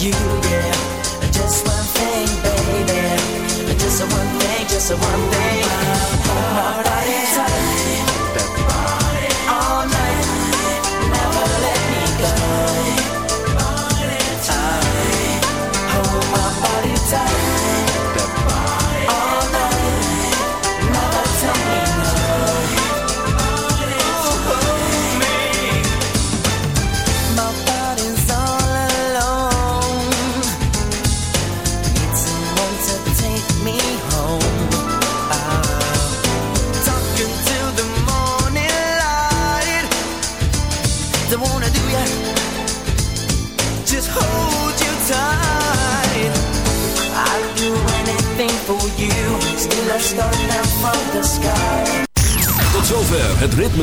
you, yeah. Just one thing, baby. Just one thing, just one thing.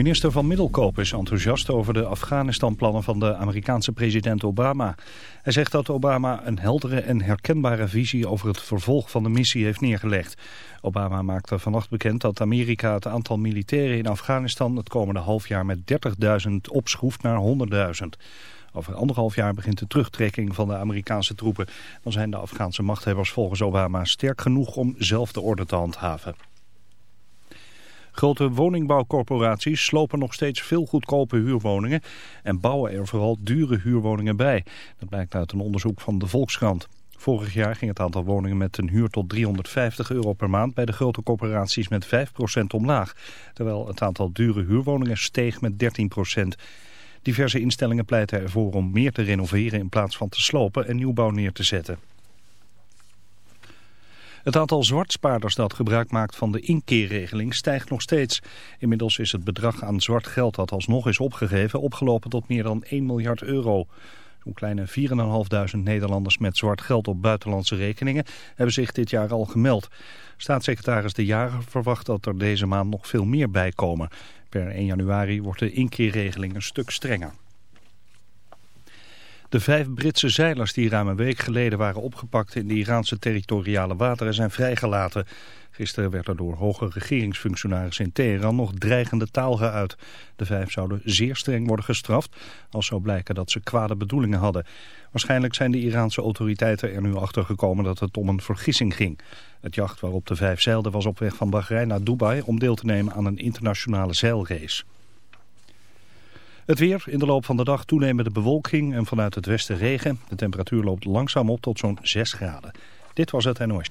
Minister van Middelkoop is enthousiast over de Afghanistan-plannen van de Amerikaanse president Obama. Hij zegt dat Obama een heldere en herkenbare visie over het vervolg van de missie heeft neergelegd. Obama maakte vannacht bekend dat Amerika het aantal militairen in Afghanistan het komende half jaar met 30.000 opschroeft naar 100.000. Over anderhalf jaar begint de terugtrekking van de Amerikaanse troepen. Dan zijn de Afghaanse machthebbers volgens Obama sterk genoeg om zelf de orde te handhaven. Grote woningbouwcorporaties slopen nog steeds veel goedkope huurwoningen en bouwen er vooral dure huurwoningen bij. Dat blijkt uit een onderzoek van de Volkskrant. Vorig jaar ging het aantal woningen met een huur tot 350 euro per maand bij de grote corporaties met 5% omlaag. Terwijl het aantal dure huurwoningen steeg met 13%. Diverse instellingen pleiten ervoor om meer te renoveren in plaats van te slopen en nieuwbouw neer te zetten. Het aantal zwartspaarders dat gebruik maakt van de inkeerregeling stijgt nog steeds. Inmiddels is het bedrag aan zwart geld dat alsnog is opgegeven opgelopen tot meer dan 1 miljard euro. Zo'n kleine 4.500 Nederlanders met zwart geld op buitenlandse rekeningen hebben zich dit jaar al gemeld. Staatssecretaris De Jager verwacht dat er deze maand nog veel meer bij komen. Per 1 januari wordt de inkeerregeling een stuk strenger. De vijf Britse zeilers die ruim een week geleden waren opgepakt in de Iraanse territoriale wateren zijn vrijgelaten. Gisteren werd er door hoge regeringsfunctionarissen in Teheran nog dreigende taal geuit. De vijf zouden zeer streng worden gestraft als zou blijken dat ze kwade bedoelingen hadden. Waarschijnlijk zijn de Iraanse autoriteiten er nu achter gekomen dat het om een vergissing ging. Het jacht waarop de vijf zeilden was op weg van Bahrein naar Dubai om deel te nemen aan een internationale zeilrace. Het weer, in de loop van de dag toenemende bewolking en vanuit het westen regen. De temperatuur loopt langzaam op tot zo'n 6 graden. Dit was het NOS.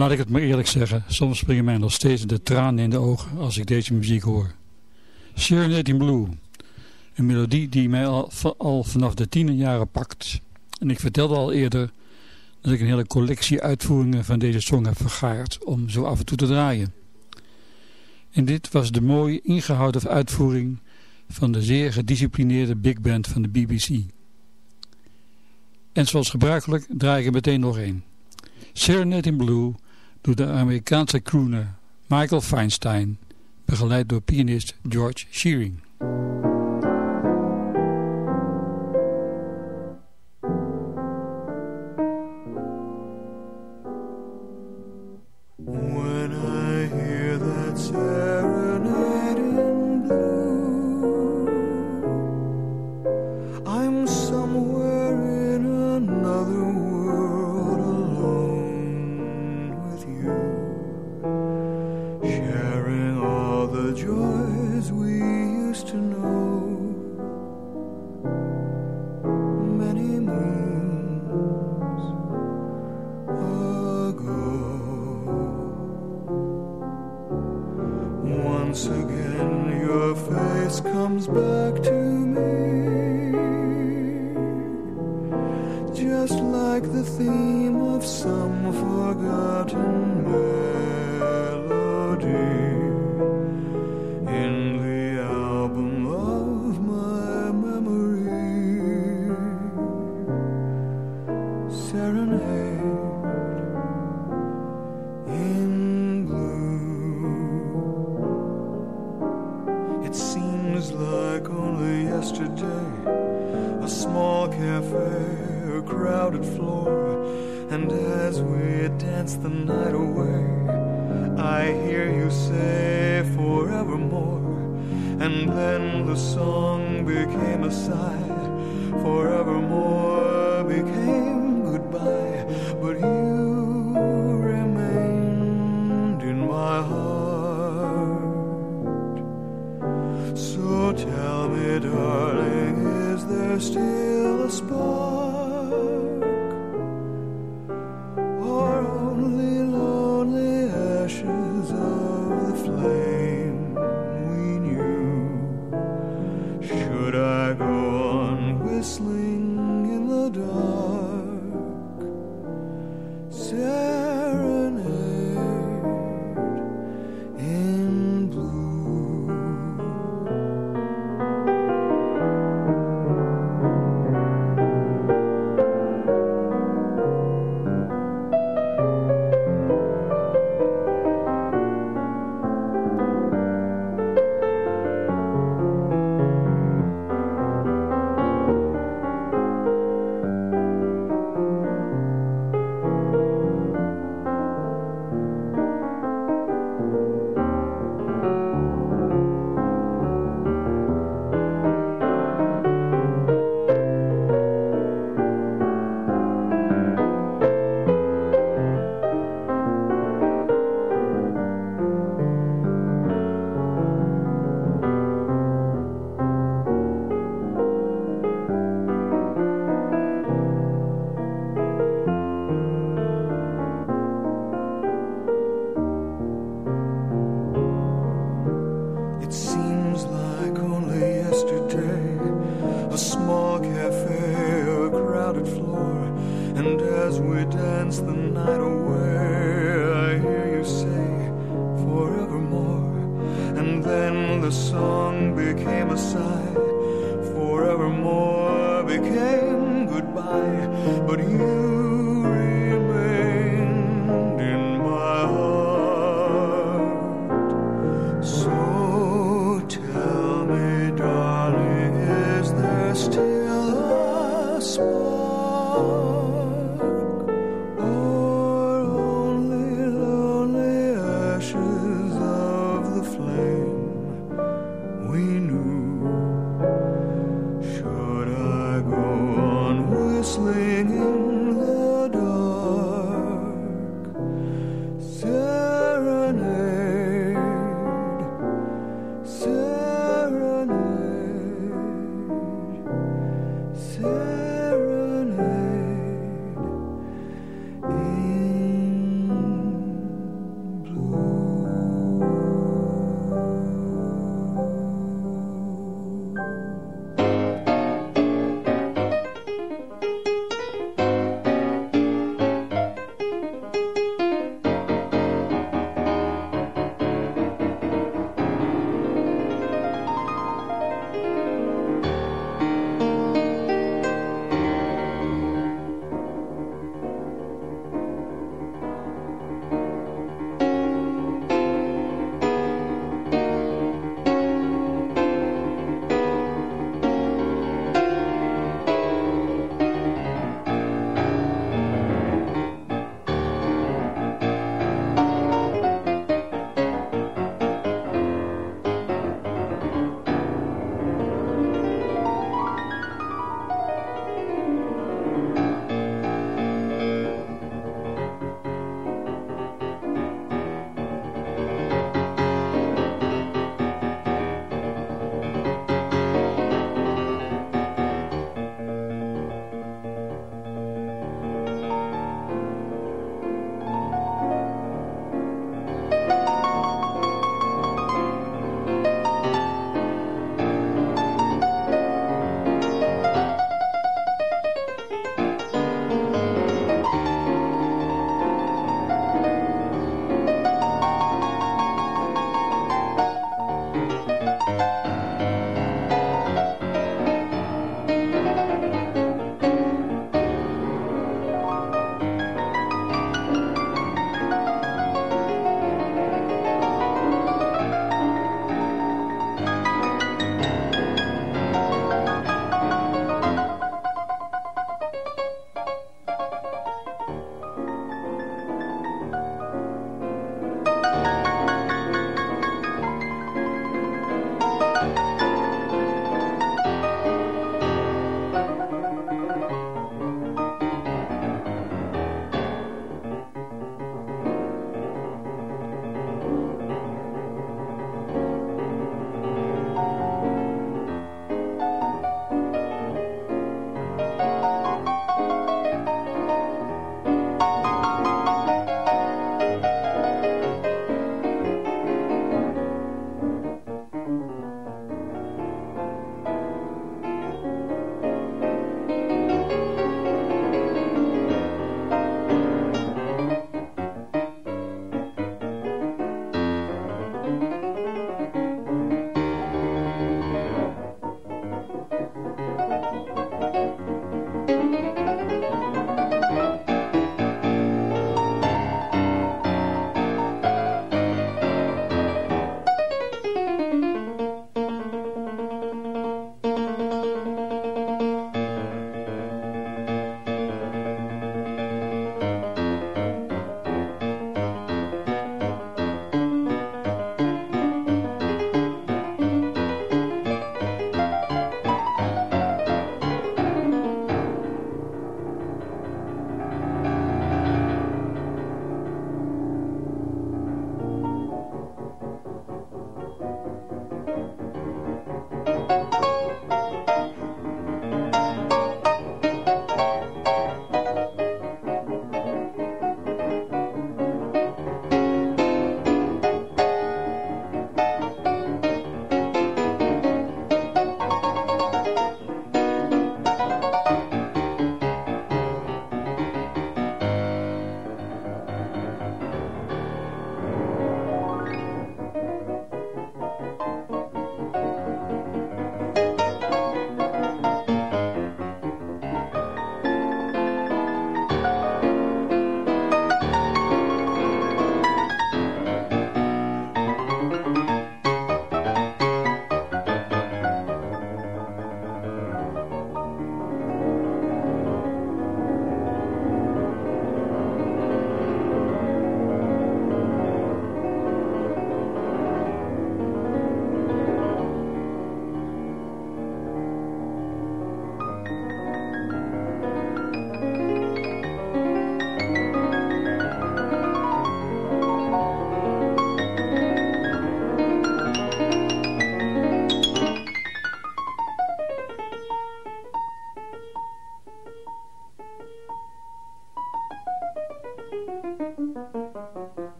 Laat ik het maar eerlijk zeggen, soms springen mij nog steeds de tranen in de ogen als ik deze muziek hoor. Serenade in Blue, een melodie die mij al, al vanaf de tiende jaren pakt. En ik vertelde al eerder dat ik een hele collectie uitvoeringen van deze song heb vergaard om zo af en toe te draaien. En dit was de mooi ingehouden uitvoering van de zeer gedisciplineerde big band van de BBC. En zoals gebruikelijk draai ik er meteen nog één. Serenade in Blue door de Amerikaanse crooner Michael Feinstein, begeleid door pianist George Shearing. still a spark.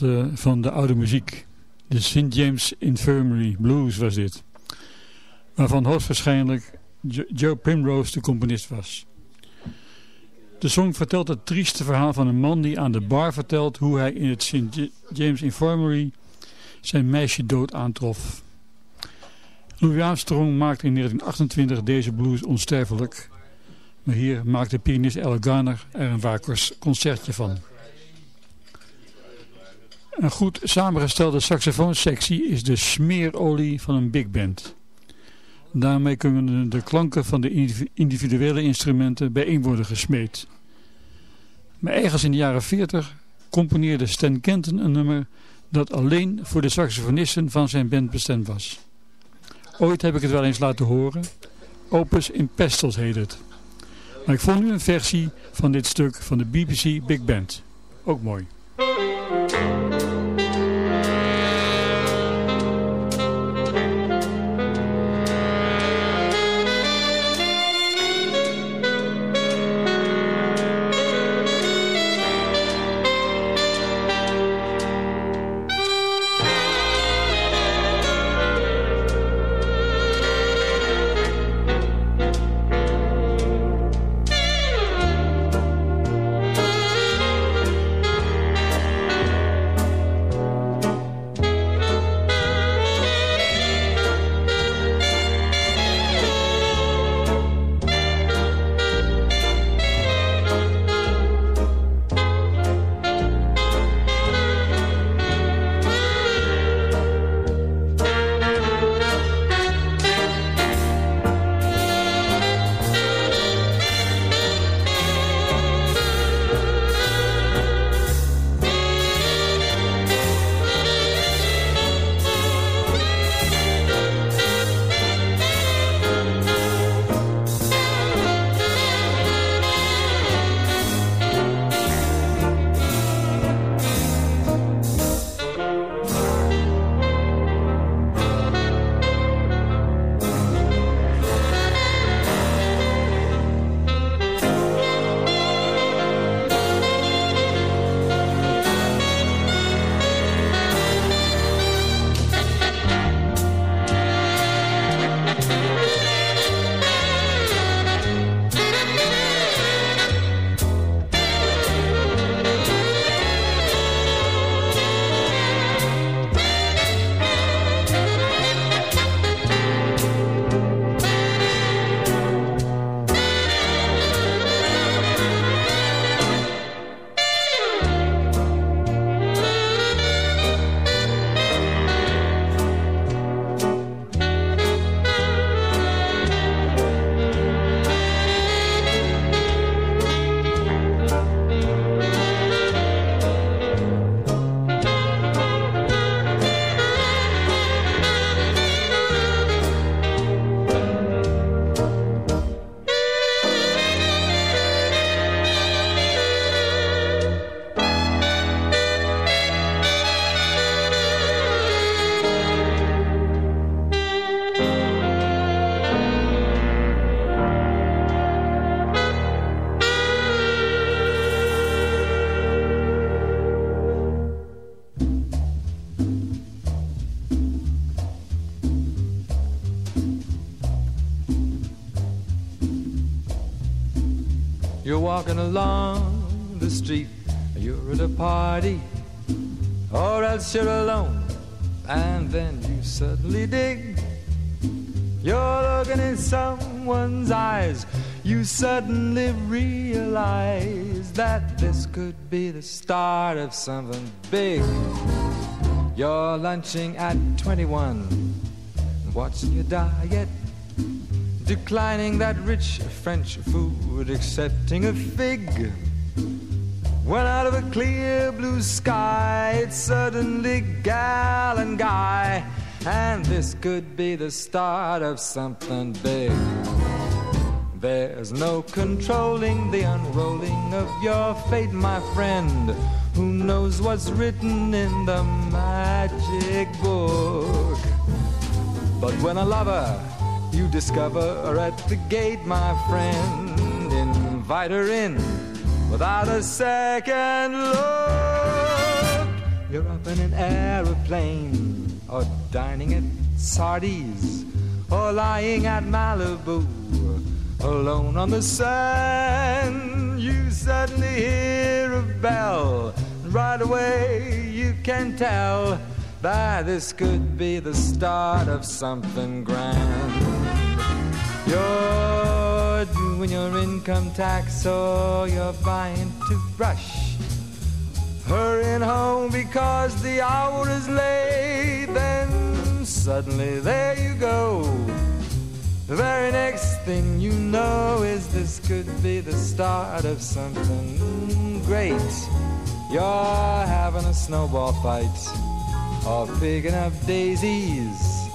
Uh, van de oude muziek. De St. James Infirmary Blues was dit. Waarvan hoogstwaarschijnlijk Joe Primrose de componist was. De song vertelt het trieste verhaal van een man die aan de bar vertelt hoe hij in het St. James Infirmary zijn meisje dood aantrof. Louis Armstrong maakte in 1928 deze blues onsterfelijk. Maar hier maakte pianist Al Garner er een waar concertje van. Een goed samengestelde saxofoonsectie is de smeerolie van een big band. Daarmee kunnen de klanken van de individuele instrumenten bijeen worden gesmeed. Maar ergens in de jaren 40 componeerde Stan Kenton een nummer dat alleen voor de saxofonisten van zijn band bestemd was. Ooit heb ik het wel eens laten horen. Opus in Pestels heet het. Maar ik vond nu een versie van dit stuk van de BBC Big Band. Ook mooi. Walking along the street, you're at a party, or else you're alone, and then you suddenly dig. You're looking in someone's eyes, you suddenly realize that this could be the start of something big. You're lunching at 21, watching your diet declining that rich French food, accepting a fig. When out of a clear blue sky, it's suddenly gal and guy, and this could be the start of something big. There's no controlling the unrolling of your fate, my friend. Who knows what's written in the magic book? But when a lover you discover her at the gate, my friend. Invite her in without a second look. You're up in an aeroplane or dining at Sardi's or lying at Malibu alone on the sand. You suddenly hear a bell. Right away you can tell that this could be the start of something grand. You're doing your income tax or you're buying to toothbrush. Hurrying home because the hour is late. Then suddenly there you go. The very next thing you know is this could be the start of something great. You're having a snowball fight or picking up daisies,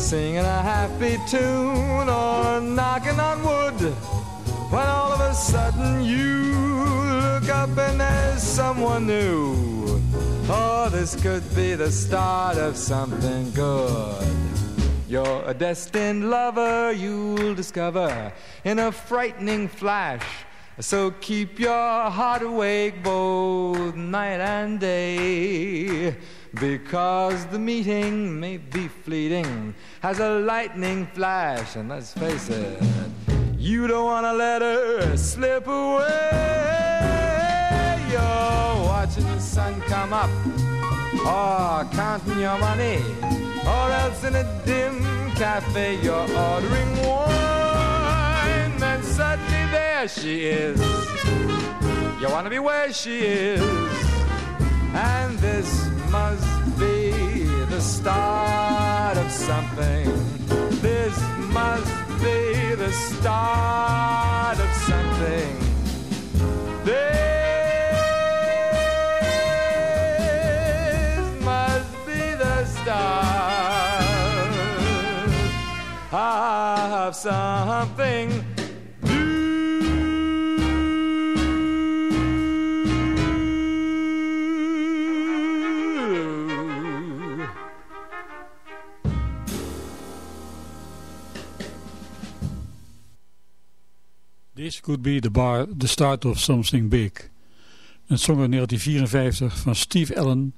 singing a happy tune or knocking on wood. When all of a sudden you look up and there's someone new. Oh, this could be the start of something good. You're a destined lover, you'll discover in a frightening flash. So keep your heart awake both night and day. Because the meeting may be fleeting, has a lightning flash, and let's face it, you don't want to let her slip away. You're watching the sun come up, or counting your money, or else in a dim cafe you're ordering wine. and suddenly there she is. You want to be where she is, and this must be the start of something. This must be the start of something. This must be the start of something. This could be the, bar, the start of something big. Een song uit 1954 van Steve Allen,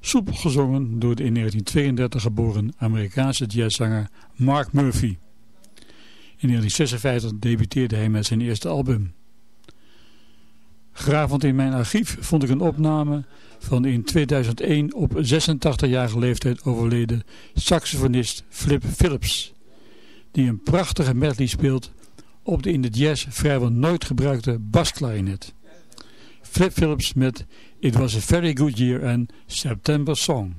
soepel gezongen door de in 1932 geboren Amerikaanse jazzzanger Mark Murphy. In 1956 debuteerde hij met zijn eerste album. Gravend in mijn archief vond ik een opname van in 2001 op 86-jarige leeftijd overleden saxofonist Flip Phillips, die een prachtige medley speelt op de in de jazz vrijwel nooit gebruikte basklarinet. Flip Phillips met It Was a Very Good Year en September Song.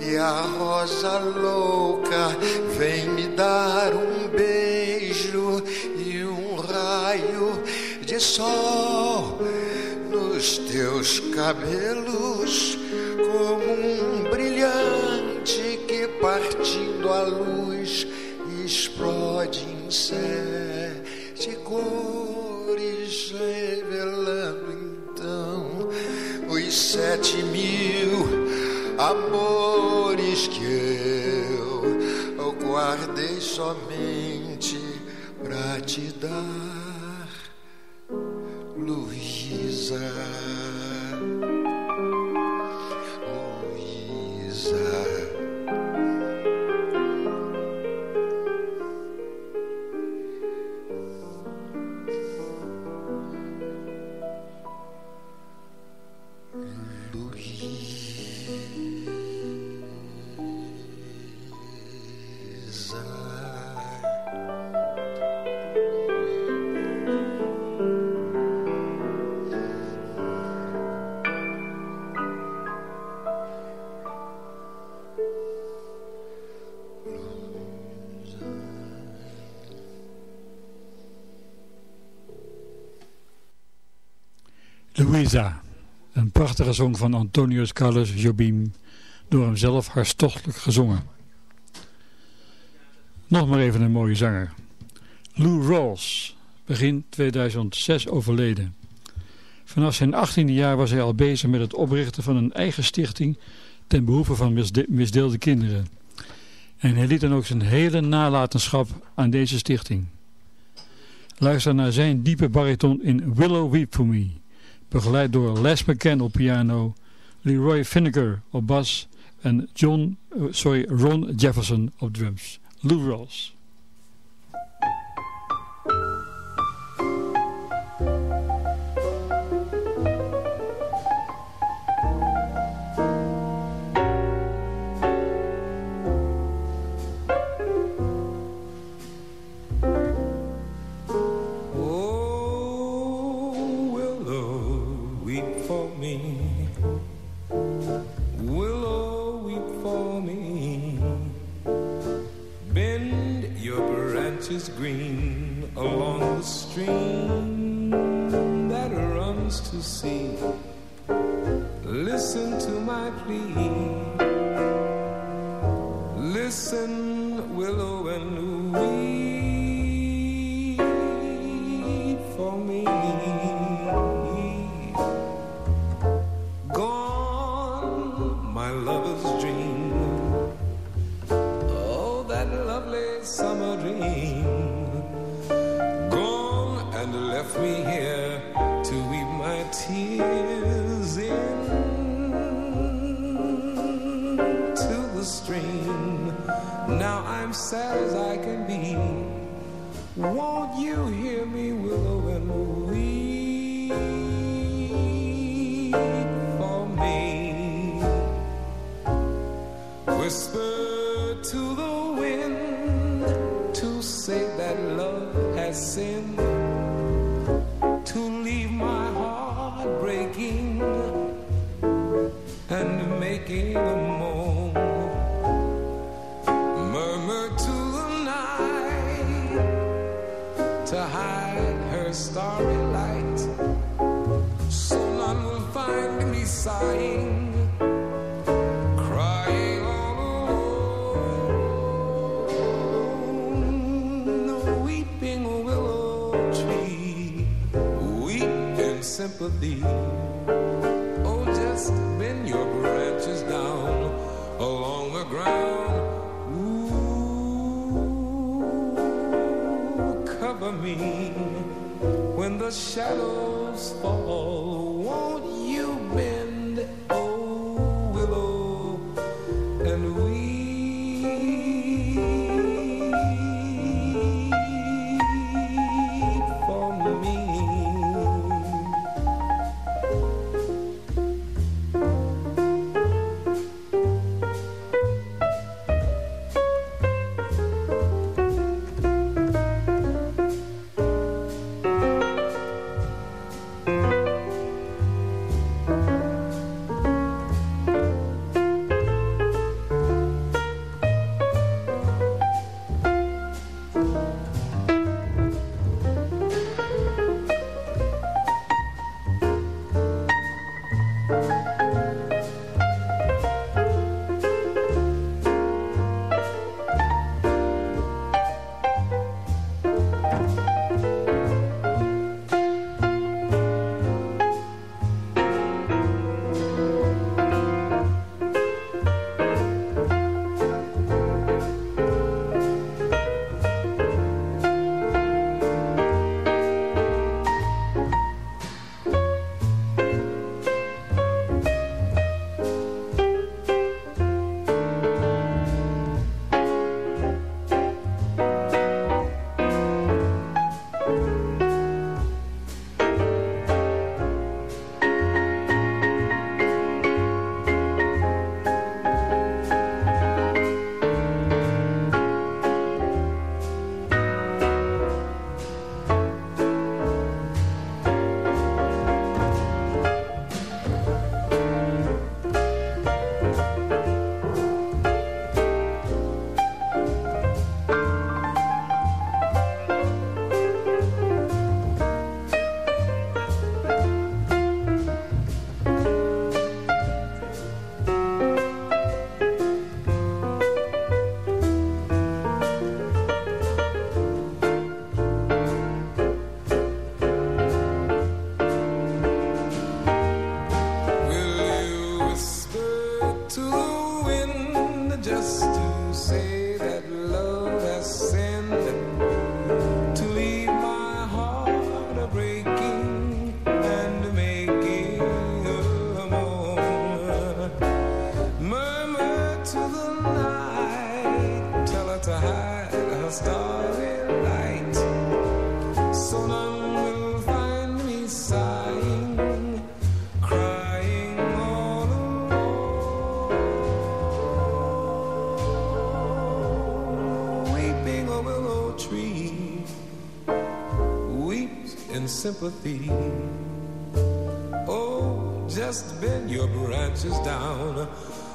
E a rosa louca vem me dar um beijo e um raio de sol nos teus cabelos como um brilhante que partindo a luz explode em sete cores revelando então os sete mil amores que eu guardei somente pra te dar, prachtige song van Antonius Carlos Jobim, door hem zelf hartstochtelijk gezongen. Nog maar even een mooie zanger. Lou Rawls, begin 2006 overleden. Vanaf zijn 18e jaar was hij al bezig met het oprichten van een eigen stichting ten behoeve van misde misdeelde kinderen. En hij liet dan ook zijn hele nalatenschap aan deze stichting. Luister naar zijn diepe bariton in Willow Weep For Me begeleid door Les McCann op piano, Leroy Finnegar op bas en John, sorry, Ron Jefferson op drums. Lou Rawls. sympathy. Oh, just bend your branches down along the ground. Ooh, cover me when the shadows fall sympathy. Oh, just bend your branches down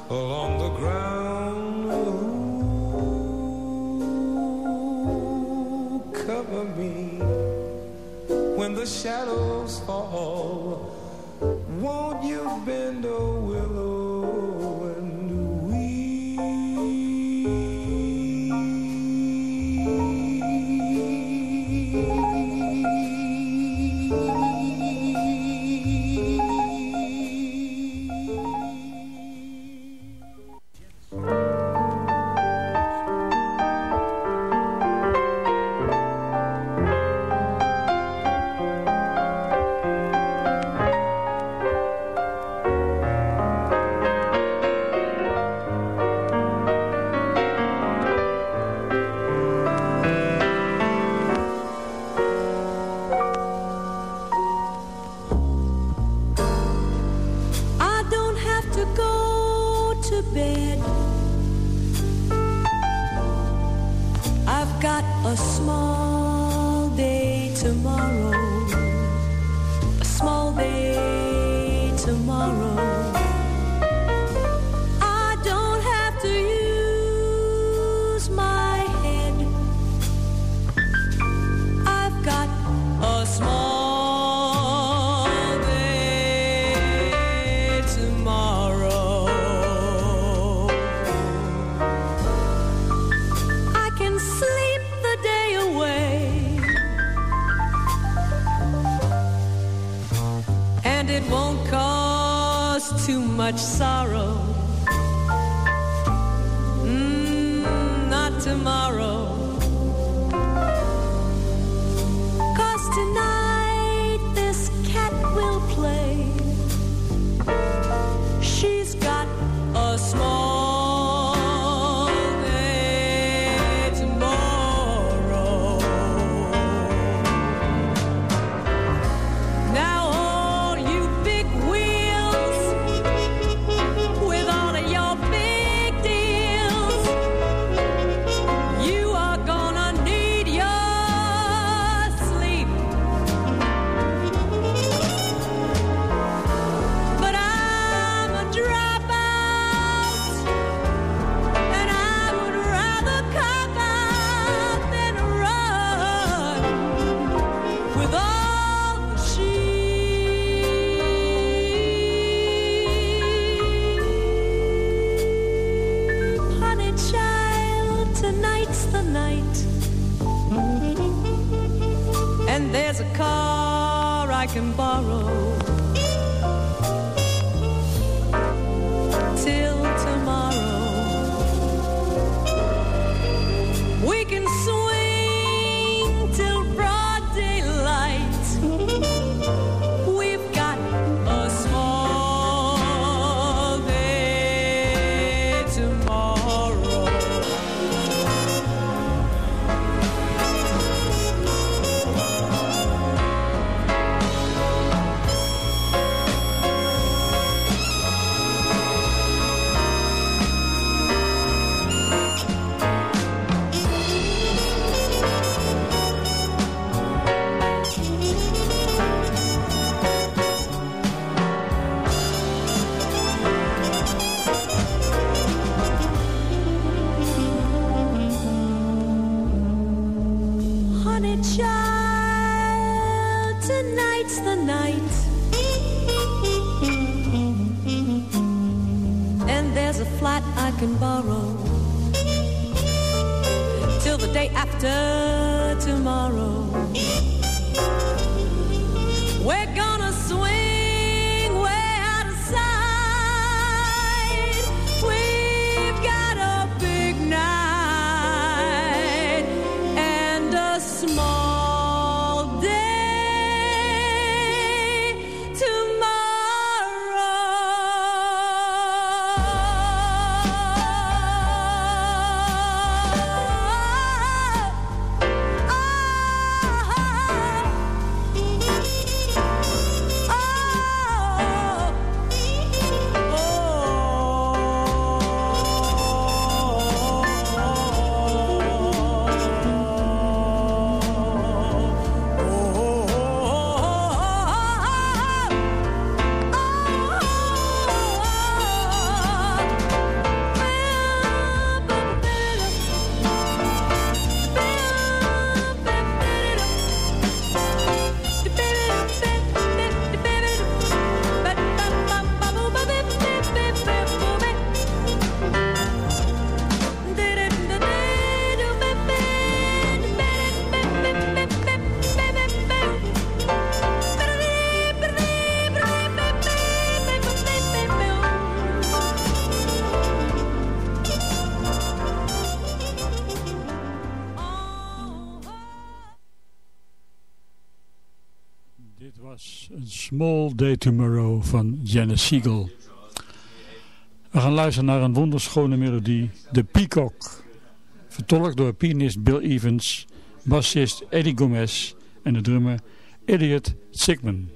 along the ground. Ooh, cover me when the shadows fall. Won't you bend a willow? after tomorrow. Dit was een Small Day Tomorrow van Janis Siegel. We gaan luisteren naar een wonderschone melodie, The Peacock. Vertolkt door pianist Bill Evans, bassist Eddie Gomez en de drummer Elliot Sigman.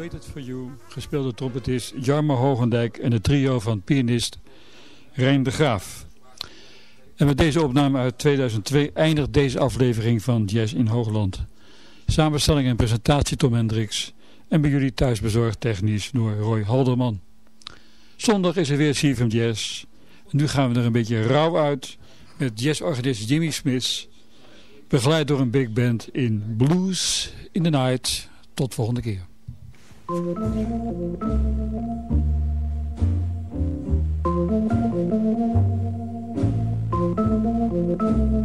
Waited for You, gespeeld door trompetist Jarmo Hogendijk en het trio van pianist Rijn de Graaf. En met deze opname uit 2002 eindigt deze aflevering van Jazz in Hoogland. Samenstelling en presentatie Tom Hendricks en bij jullie thuis bezorgd technisch door Roy Halderman. Zondag is er weer CFM Jazz. nu gaan we er een beetje rauw uit met jazzorganist Jimmy Smith, begeleid door een big band in Blues in the Night. Tot volgende keer. Thank you.